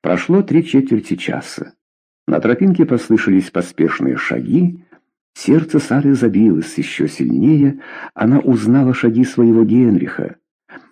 Прошло три четверти часа. На тропинке послышались поспешные шаги. Сердце Сары забилось еще сильнее. Она узнала шаги своего Генриха.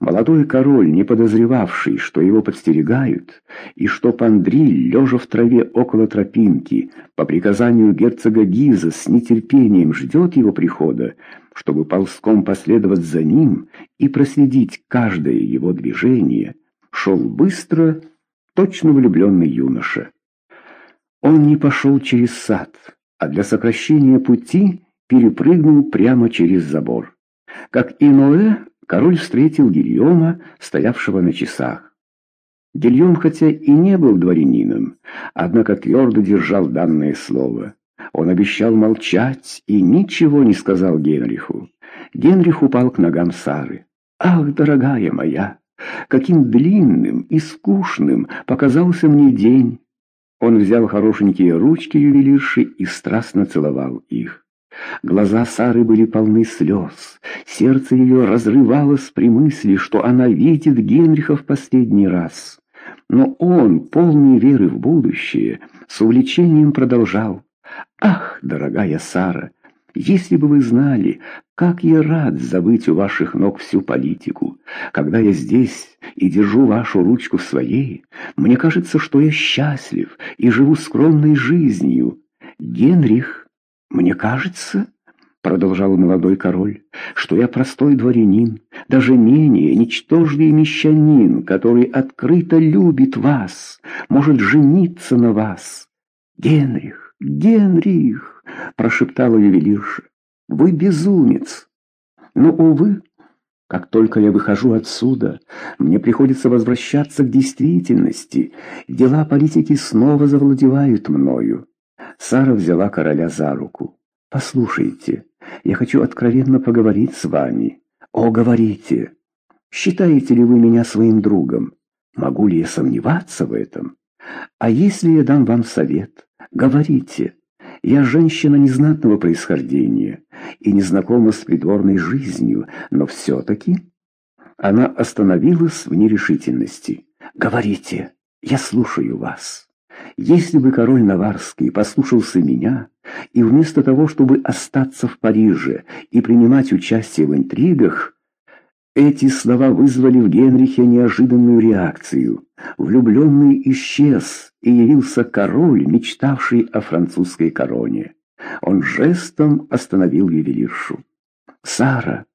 Молодой король, не подозревавший, что его подстерегают, и что Пандриль, лежа в траве около тропинки, по приказанию герцога Гиза с нетерпением ждет его прихода, чтобы ползком последовать за ним и проследить каждое его движение, шел быстро, точно влюбленный юноша. Он не пошел через сад, а для сокращения пути перепрыгнул прямо через забор. Как и Ноэ, король встретил Гильома, стоявшего на часах. Гильом, хотя и не был дворянином, однако твердо держал данное слово. Он обещал молчать и ничего не сказал Генриху. Генрих упал к ногам Сары. «Ах, дорогая моя, каким длинным и скучным показался мне день!» Он взял хорошенькие ручки ювелирши и страстно целовал их. Глаза Сары были полны слез. Сердце ее разрывалось при мысли, что она видит Генриха в последний раз. Но он, полный веры в будущее, с увлечением продолжал. «Ах, дорогая Сара, если бы вы знали, как я рад забыть у ваших ног всю политику. Когда я здесь и держу вашу ручку в своей, мне кажется, что я счастлив и живу скромной жизнью. Генрих, мне кажется, — продолжал молодой король, — что я простой дворянин, даже менее ничтожный мещанин, который открыто любит вас, может жениться на вас. Генрих, Генрих, — прошептала ювелирша, — вы безумец. Но, увы, как только я выхожу отсюда, мне приходится возвращаться к действительности. Дела политики снова завладевают мною. Сара взяла короля за руку. «Послушайте, я хочу откровенно поговорить с вами. О, говорите! Считаете ли вы меня своим другом? Могу ли я сомневаться в этом? А если я дам вам совет, говорите. Я женщина незнатного происхождения и не знакома с придворной жизнью, но все-таки...» Она остановилась в нерешительности. «Говорите, я слушаю вас». Если бы король Наварский послушался меня, и вместо того, чтобы остаться в Париже и принимать участие в интригах, эти слова вызвали в Генрихе неожиданную реакцию. Влюбленный исчез, и явился король, мечтавший о французской короне. Он жестом остановил ювелиршу. «Сара,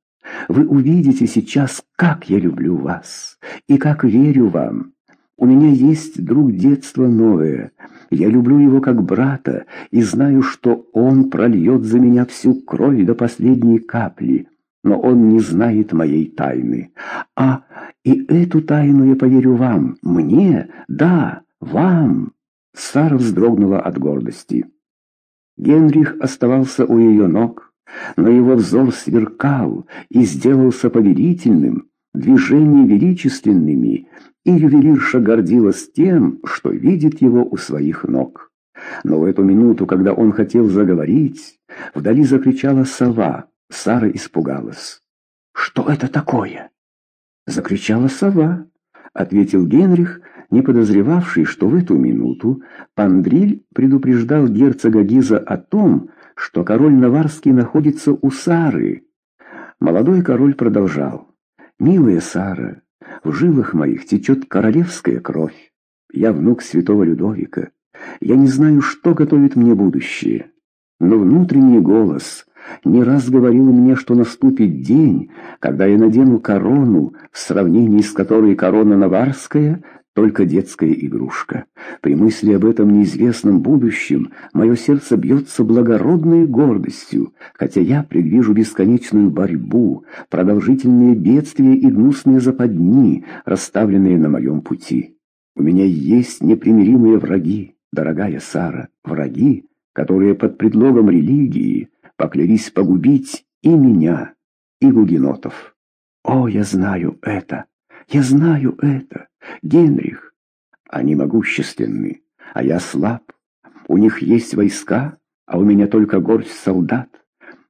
вы увидите сейчас, как я люблю вас и как верю вам. У меня есть друг детства новое. Я люблю его как брата и знаю, что он прольет за меня всю кровь до последней капли. Но он не знает моей тайны. А, и эту тайну я поверю вам. Мне? Да, вам. Сара вздрогнула от гордости. Генрих оставался у ее ног, но его взор сверкал и сделался повелительным, движения величественными, и ювелирша гордилась тем, что видит его у своих ног. Но в эту минуту, когда он хотел заговорить, вдали закричала сова. Сара испугалась. «Что это такое?» Закричала сова, ответил Генрих, не подозревавший, что в эту минуту Пандриль предупреждал герцога Гиза о том, что король Наварский находится у Сары. Молодой король продолжал. «Милая Сара, в жилах моих течет королевская кровь. Я внук святого Людовика. Я не знаю, что готовит мне будущее. Но внутренний голос не раз говорил мне, что наступит день, когда я надену корону, в сравнении с которой корона наварская только детская игрушка. При мысли об этом неизвестном будущем мое сердце бьется благородной гордостью, хотя я предвижу бесконечную борьбу, продолжительные бедствия и гнусные западни, расставленные на моем пути. У меня есть непримиримые враги, дорогая Сара, враги, которые под предлогом религии поклялись погубить и меня, и гугенотов. О, я знаю это, я знаю это. Генрих, они могущественны, а я слаб. У них есть войска, а у меня только горсть солдат.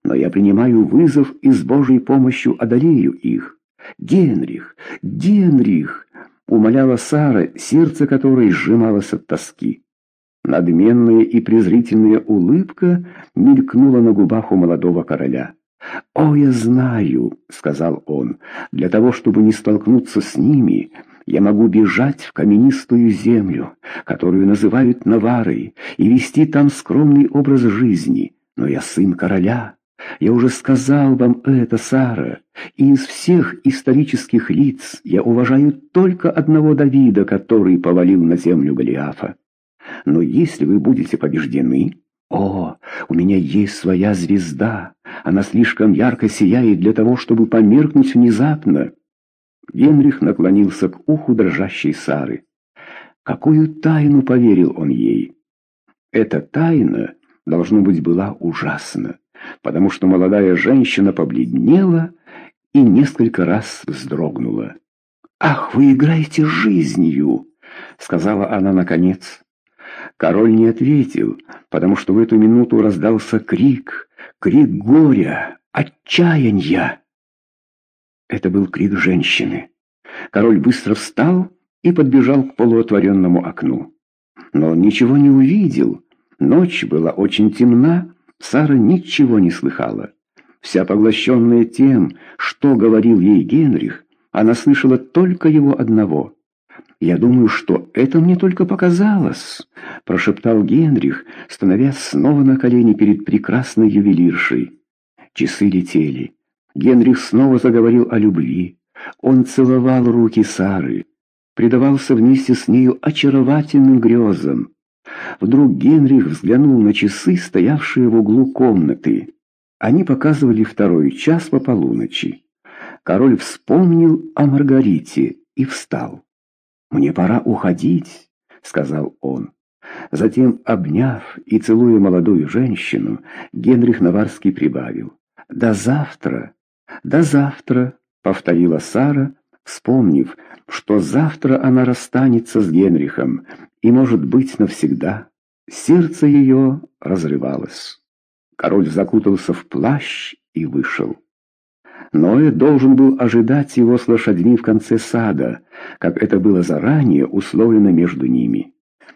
Но я принимаю вызов и с Божьей помощью одолею их. Генрих, Генрих! умоляла Сара, сердце которой сжималось от тоски. Надменная и презрительная улыбка мелькнула на губах у молодого короля. «О, я знаю», — сказал он, — «для того, чтобы не столкнуться с ними, я могу бежать в каменистую землю, которую называют Наварой, и вести там скромный образ жизни, но я сын короля». Я уже сказал вам это, Сара, и из всех исторических лиц я уважаю только одного Давида, который повалил на землю Голиафа. Но если вы будете побеждены, о, у меня есть своя звезда, она слишком ярко сияет для того, чтобы померкнуть внезапно. Генрих наклонился к уху дрожащей Сары. Какую тайну поверил он ей? Эта тайна, должно быть, была ужасна потому что молодая женщина побледнела и несколько раз вздрогнула. «Ах, вы играете жизнью!» — сказала она наконец. Король не ответил, потому что в эту минуту раздался крик, крик горя, отчаяния. Это был крик женщины. Король быстро встал и подбежал к полуотворенному окну. Но он ничего не увидел. Ночь была очень темна, Сара ничего не слыхала. Вся поглощенная тем, что говорил ей Генрих, она слышала только его одного. «Я думаю, что это мне только показалось», — прошептал Генрих, становясь снова на колени перед прекрасной ювелиршей. Часы летели. Генрих снова заговорил о любви. Он целовал руки Сары, предавался вместе с нею очаровательным грезам. Вдруг Генрих взглянул на часы, стоявшие в углу комнаты. Они показывали второй час по полуночи. Король вспомнил о Маргарите и встал. «Мне пора уходить», — сказал он. Затем, обняв и целуя молодую женщину, Генрих Наварский прибавил. «До завтра! До завтра!» — повторила Сара, вспомнив, что завтра она расстанется с Генрихом, и, может быть, навсегда. Сердце ее разрывалось. Король закутался в плащ и вышел. Ноэ должен был ожидать его с лошадьми в конце сада, как это было заранее условлено между ними.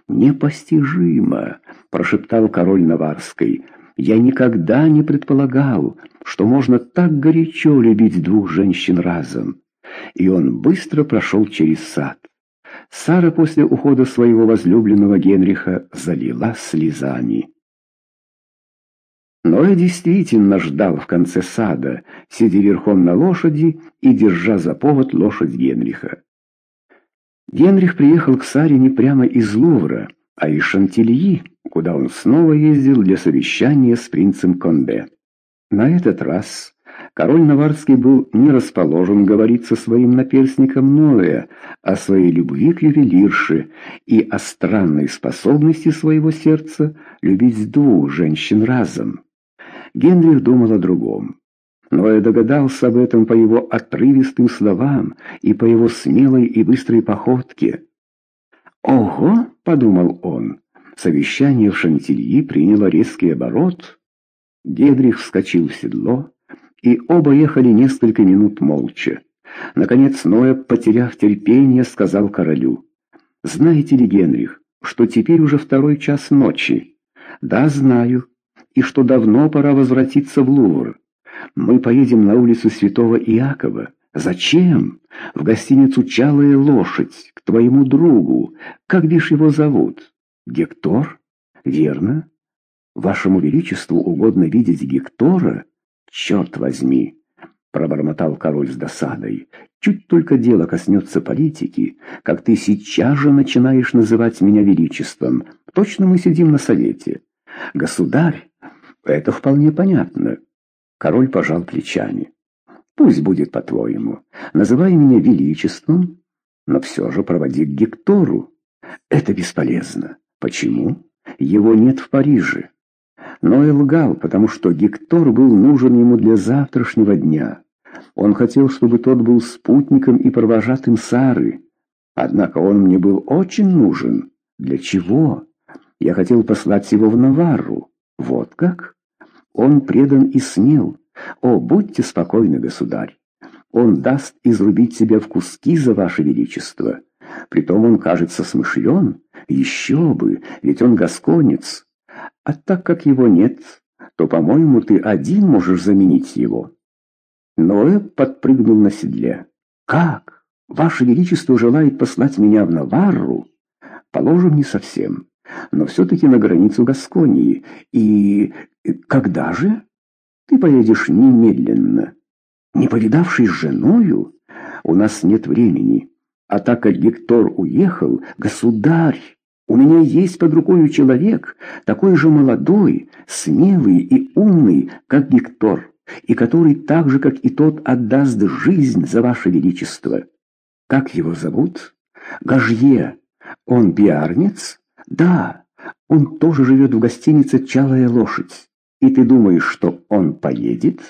«Непостижимо!» — прошептал король Наварской. «Я никогда не предполагал, что можно так горячо любить двух женщин разом». И он быстро прошел через сад. Сара после ухода своего возлюбленного Генриха залила слезами. Но я действительно ждал в конце сада, сидя верхом на лошади и держа за повод лошадь Генриха. Генрих приехал к Саре не прямо из Лувра, а из Шантильи, куда он снова ездил для совещания с принцем Конде. На этот раз Король Наварский был не расположен говорить со своим наперсником Ноя о своей любви к ювелирше и о странной способности своего сердца любить двух женщин разом. Генрих думал о другом. Ноя догадался об этом по его отрывистым словам и по его смелой и быстрой походке. «Ого!» — подумал он. Совещание в Шантильи приняло резкий оборот. Генрих вскочил в седло, и оба ехали несколько минут молча. Наконец Ноя, потеряв терпение, сказал королю, «Знаете ли, Генрих, что теперь уже второй час ночи?» «Да, знаю, и что давно пора возвратиться в Лувр. Мы поедем на улицу Святого Иакова. Зачем? В гостиницу «Чалая лошадь» к твоему другу. Как бишь его зовут? Гектор? Верно. Вашему Величеству угодно видеть Гектора?» «Черт возьми!» — пробормотал король с досадой. «Чуть только дело коснется политики, как ты сейчас же начинаешь называть меня величеством. Точно мы сидим на совете. Государь, это вполне понятно». Король пожал плечами. «Пусть будет по-твоему. Называй меня величеством, но все же проводи к Гектору. Это бесполезно. Почему? Его нет в Париже но и лгал, потому что Гектор был нужен ему для завтрашнего дня. Он хотел, чтобы тот был спутником и провожатым Сары. Однако он мне был очень нужен. Для чего? Я хотел послать его в Наварру. Вот как? Он предан и смел. О, будьте спокойны, государь. Он даст изрубить себя в куски за ваше величество. Притом он, кажется, смышлен. Еще бы, ведь он гасконец. А так как его нет, то, по-моему, ты один можешь заменить его. Ноэ подпрыгнул на седле. «Как? Ваше Величество желает послать меня в Наварру?» «Положим, не совсем, но все-таки на границу Гасконии. И когда же?» «Ты поедешь немедленно. Не повидавшись с женою, у нас нет времени. А так как Гектор уехал, государь, у меня есть под рукой человек, такой же молодой, смелый и умный, как Гектор, и который так же, как и тот, отдаст жизнь за ваше величество. Как его зовут? Гажье. Он биарнец? Да, он тоже живет в гостинице «Чалая лошадь». И ты думаешь, что он поедет?»